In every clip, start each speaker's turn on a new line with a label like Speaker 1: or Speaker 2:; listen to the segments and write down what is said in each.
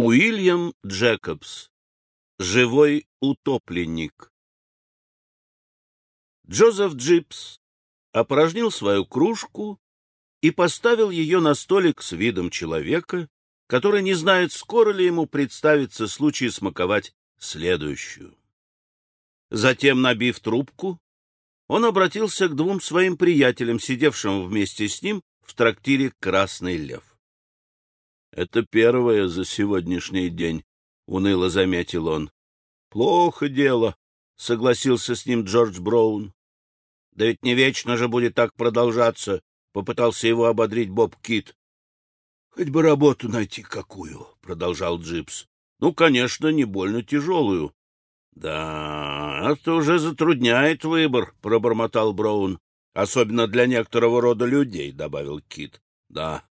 Speaker 1: Уильям Джекобс. Живой утопленник. Джозеф Джипс опорожнил свою кружку и поставил ее на столик с видом человека, который не знает, скоро ли ему представится случай смаковать следующую. Затем, набив трубку, он обратился к двум своим приятелям, сидевшим вместе с ним в трактире «Красный лев». Это первое за сегодняшний день, — уныло заметил он. — Плохо дело, — согласился с ним Джордж Браун. — Да ведь не вечно же будет так продолжаться, — попытался его ободрить Боб Кит. — Хоть бы работу найти какую, — продолжал Джипс. — Ну, конечно, не больно тяжелую. — Да, это уже затрудняет выбор, — пробормотал Браун. — Особенно для некоторого рода людей, — добавил Кит. — Да,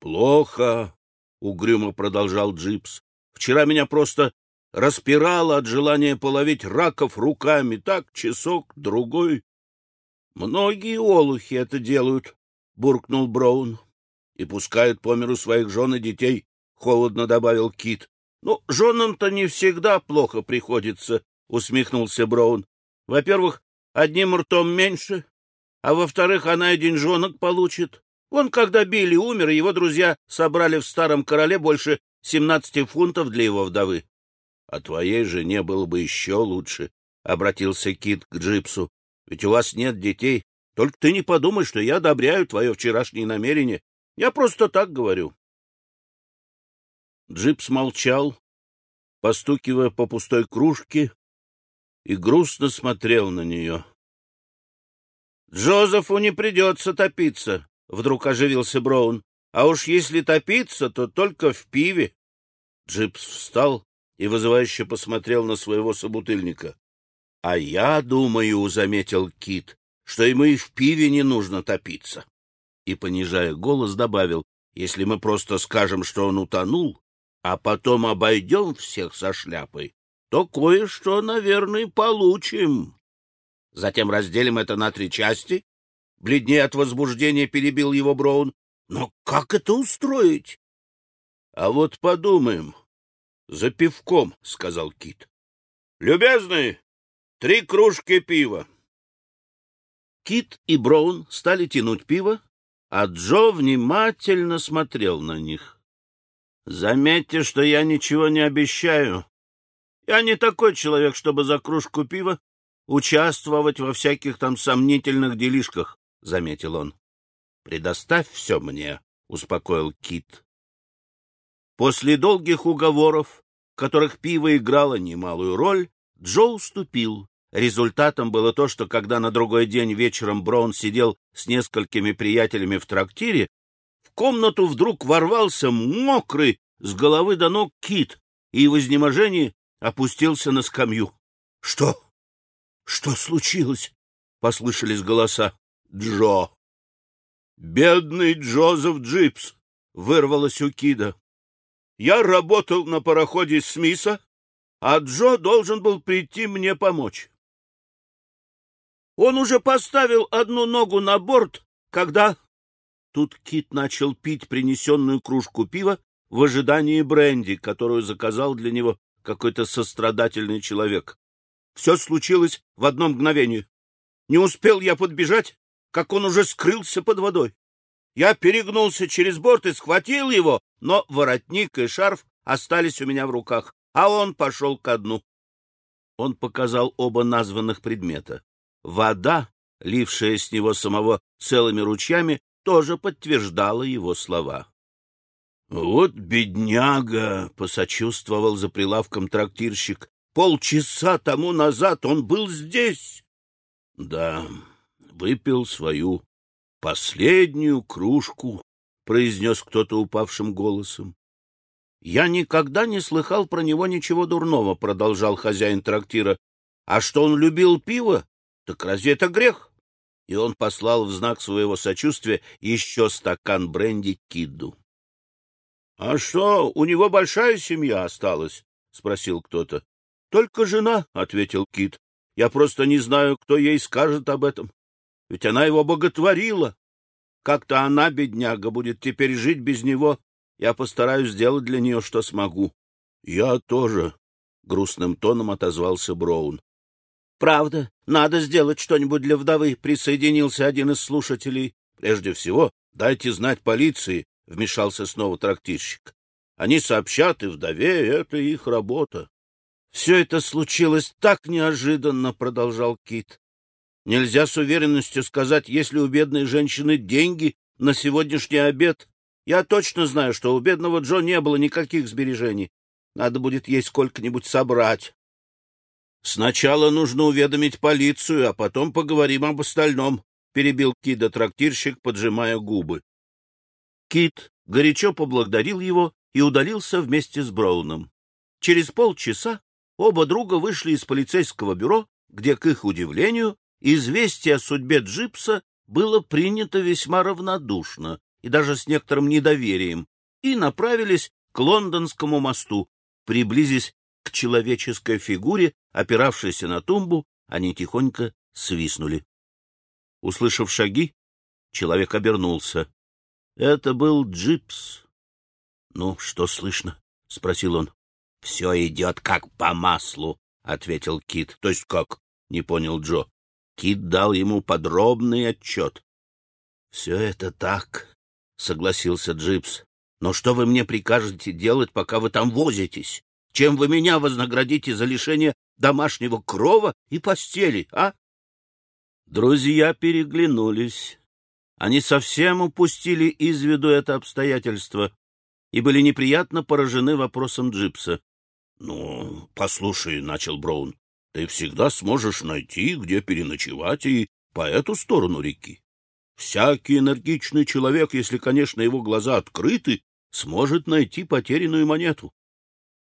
Speaker 1: плохо, угрюмо продолжал Джипс. Вчера меня просто распирало от желания половить раков руками, так часок, другой. Многие олухи это делают, буркнул Браун. И пускают по миру своих жен и детей, холодно добавил Кит. Ну, женам-то не всегда плохо приходится, усмехнулся Браун. Во-первых, одним ртом меньше, а во-вторых, она и деньжонок получит. Он, когда Билли умер, его друзья собрали в старом короле больше семнадцати фунтов для его вдовы. — А твоей жене было бы еще лучше, — обратился Кит к Джипсу. — Ведь у вас нет детей. Только ты не подумай, что я одобряю твое вчерашнее намерение. Я просто так говорю. Джипс молчал, постукивая по пустой кружке, и грустно смотрел на нее. — Джозефу не придется топиться, — вдруг оживился Браун. — А уж если топиться, то только в пиве. Джипс встал и вызывающе посмотрел на своего собутыльника. — А я думаю, — заметил Кит, — что ему и в пиве не нужно топиться. И, понижая голос, добавил, если мы просто скажем, что он утонул, а потом обойдем всех со шляпой, то кое-что, наверное, получим. Затем разделим это на три части Бледнее от возбуждения перебил его Браун. Но как это устроить? — А вот подумаем. — За пивком, — сказал Кит. — Любезные, три кружки пива. Кит и Браун стали тянуть пиво, а Джо внимательно смотрел на них. — Заметьте, что я ничего не обещаю. Я не такой человек, чтобы за кружку пива участвовать во всяких там сомнительных делишках заметил он. — Предоставь все мне, — успокоил Кит. После долгих уговоров, в которых пиво играло немалую роль, Джо уступил. Результатом было то, что когда на другой день вечером Браун сидел с несколькими приятелями в трактире, в комнату вдруг ворвался мокрый с головы до ног Кит и в изнеможении опустился на скамью. — Что? Что случилось? — послышались голоса. Джо. Бедный Джозеф Джипс, вырвалось у Кита. Я работал на пароходе Смиса, а Джо должен был прийти мне помочь. Он уже поставил одну ногу на борт, когда... Тут Кит начал пить принесенную кружку пива в ожидании бренди, которую заказал для него какой-то сострадательный человек. Все случилось в одно мгновение. Не успел я подбежать, как он уже скрылся под водой. Я перегнулся через борт и схватил его, но воротник и шарф остались у меня в руках, а он пошел ко дну. Он показал оба названных предмета. Вода, лившая с него самого целыми ручьями, тоже подтверждала его слова. — Вот бедняга! — посочувствовал за прилавком трактирщик. — Полчаса тому назад он был здесь. — Да, выпил свою последнюю кружку, — произнес кто-то упавшим голосом. — Я никогда не слыхал про него ничего дурного, — продолжал хозяин трактира. — А что он любил пиво, так разве это грех? И он послал в знак своего сочувствия еще стакан бренди Кидду. — А что, у него большая семья осталась? — спросил кто-то. — Только жена, — ответил Кит. — Я просто не знаю, кто ей скажет об этом ведь она его боготворила. Как-то она, бедняга, будет теперь жить без него. Я постараюсь сделать для нее, что смогу. Я тоже, — грустным тоном отозвался Броун.
Speaker 2: — Правда, надо сделать что-нибудь для вдовы, — присоединился один из слушателей.
Speaker 1: — Прежде всего, дайте знать полиции, — вмешался снова трактирщик. — Они сообщат и вдове, это их работа.
Speaker 2: — Все это случилось так неожиданно, — продолжал Кит. Нельзя с уверенностью сказать, есть ли у бедной женщины деньги на сегодняшний обед. Я точно знаю, что у бедного Джо не было никаких сбережений. Надо будет ей сколько-нибудь собрать.
Speaker 1: Сначала нужно уведомить полицию, а потом поговорим об остальном, — перебил Кида трактирщик, поджимая губы.
Speaker 2: Кит горячо поблагодарил его и удалился вместе с Броуном. Через полчаса оба друга вышли из полицейского бюро, где, к их удивлению, известие о судьбе Джипса было принято весьма равнодушно и даже с некоторым недоверием, и направились к Лондонскому мосту. Приблизясь к человеческой фигуре, опиравшейся на тумбу, они тихонько свистнули. Услышав шаги, человек обернулся. Это был Джипс. — Ну, что слышно? — спросил он. — Все идет как по маслу, — ответил Кит. — То есть как? — не понял Джо. Кит дал ему подробный отчет. — Все это так, — согласился Джипс. — Но что вы мне прикажете делать, пока вы там возитесь? Чем вы меня вознаградите за лишение домашнего крова и постели, а? Друзья переглянулись. Они совсем упустили из виду это обстоятельство и были неприятно поражены вопросом Джипса. — Ну, послушай, — начал Браун, ты всегда сможешь найти, где переночевать и по эту сторону реки. Всякий энергичный человек, если, конечно, его глаза открыты, сможет найти потерянную монету.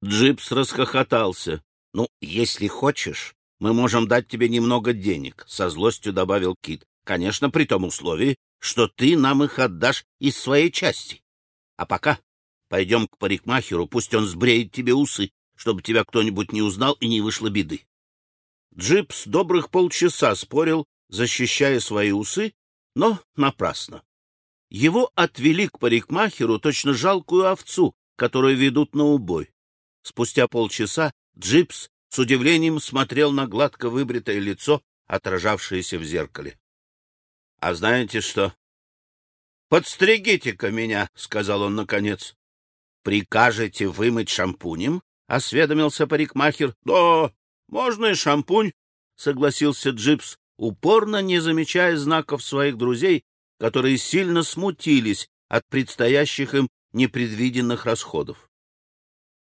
Speaker 2: Джипс расхохотался. — Ну, если хочешь, мы можем дать тебе немного денег, — со злостью добавил Кит. — Конечно, при том условии, что ты нам их отдашь из своей части. А пока пойдем к парикмахеру, пусть он сбреет тебе усы, чтобы тебя кто-нибудь не узнал и не вышло беды. Джипс добрых полчаса спорил, защищая свои усы, но напрасно. Его отвели к парикмахеру точно жалкую овцу, которую ведут на убой. Спустя полчаса Джипс с удивлением смотрел на гладко выбритое лицо, отражавшееся в зеркале. — А знаете что? — Подстригите-ка меня, — сказал он наконец. — Прикажете вымыть шампунем? — осведомился парикмахер. — Да, можно и шампунь, — согласился Джипс, упорно не замечая знаков своих друзей, которые сильно смутились от предстоящих им непредвиденных расходов.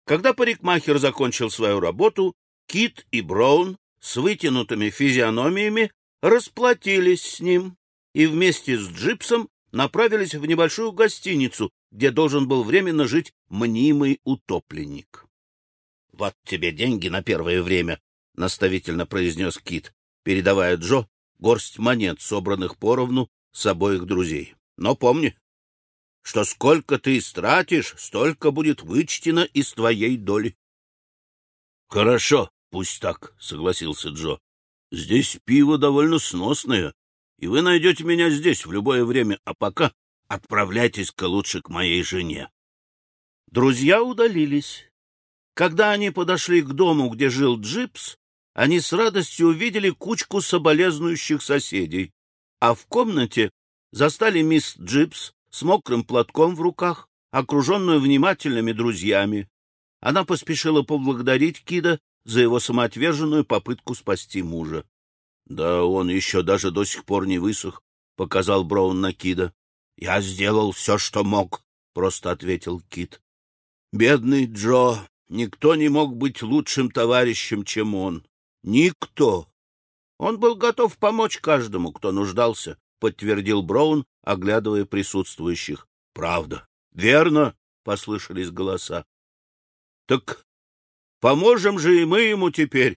Speaker 2: Когда парикмахер закончил свою работу, Кит и Браун с вытянутыми физиономиями расплатились с ним и вместе с Джипсом направились в небольшую гостиницу, где должен был временно жить мнимый утопленник. — Вот тебе деньги на первое время, — наставительно произнес Кит, передавая Джо горсть монет, собранных поровну с обоих друзей. — Но помни, что сколько ты истратишь, столько будет вычтено из твоей доли. — Хорошо, пусть так, — согласился Джо. — Здесь пиво довольно сносное, и вы найдете меня здесь в любое время, а пока отправляйтесь-ка лучше к моей жене. Друзья удалились. Когда они подошли к дому, где жил Джипс, они с радостью увидели кучку соболезнующих соседей, а в комнате застали мисс Джипс с мокрым платком в руках, окруженную внимательными друзьями. Она поспешила поблагодарить Кида за его самоотверженную попытку спасти мужа. — Да он еще даже до сих пор не высох, — показал Браун на Кида. — Я сделал все, что мог, — просто ответил Кид. — Бедный Джо, никто не мог быть лучшим товарищем, чем он. Никто. Он был готов помочь каждому, кто нуждался, подтвердил Браун, оглядывая присутствующих. Правда. Верно, послышались голоса. Так поможем же и мы ему теперь.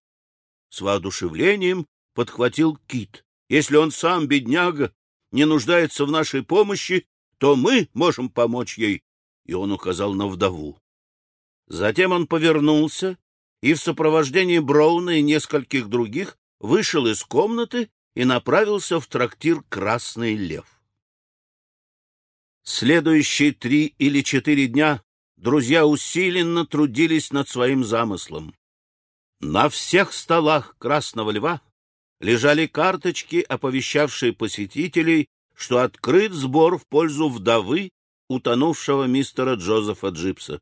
Speaker 2: С воодушевлением подхватил Кит. Если он сам, бедняга, не нуждается в нашей помощи, то мы можем помочь ей. И он указал на вдову. Затем он повернулся и в сопровождении Броуна и нескольких других вышел из комнаты и направился в трактир «Красный лев». Следующие три или четыре дня
Speaker 1: друзья усиленно трудились над своим замыслом. На всех столах Красного Льва лежали карточки, оповещавшие посетителей, что открыт сбор в пользу вдовы утонувшего мистера Джозефа Джипса.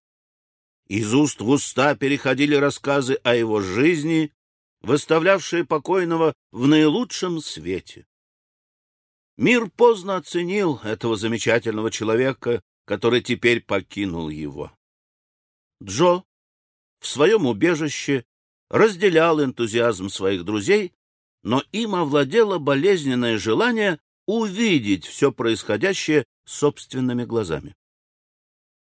Speaker 1: Из уст в уста переходили рассказы о его жизни, выставлявшие покойного в наилучшем свете. Мир поздно оценил этого замечательного человека, который теперь покинул его. Джо в своем убежище разделял энтузиазм своих друзей, но им овладело болезненное желание увидеть все происходящее собственными глазами.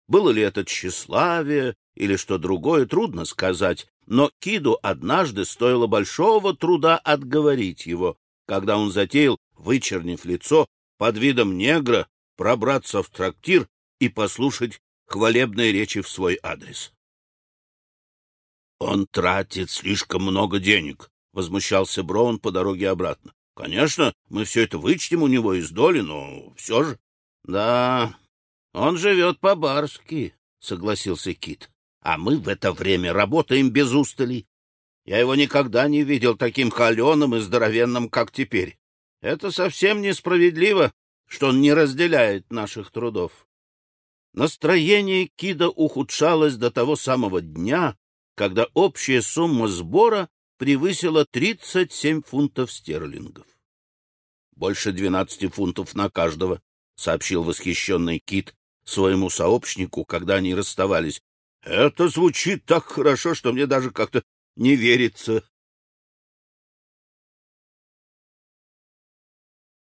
Speaker 1: Было ли это тщеславие или что другое, трудно сказать, но Киду однажды стоило большого труда отговорить его, когда он затеял, вычернив лицо, под видом негра пробраться в трактир и послушать хвалебные речи в свой адрес. «Он тратит слишком много денег», — возмущался Броун по дороге обратно. «Конечно, мы все это вычтем у него из доли, но все же...» «Да, он живет по-барски», — согласился Кит. «А мы в это время работаем без устали. Я его никогда не видел таким холеным и здоровенным, как теперь. Это совсем несправедливо, что он не разделяет наших трудов». Настроение Кида ухудшалось до того самого дня, когда общая сумма сбора превысила 37 фунтов стерлингов. «Больше 12 фунтов на каждого», — сообщил восхищенный Кит своему сообщнику, когда они расставались. «Это звучит так хорошо, что мне даже как-то не верится».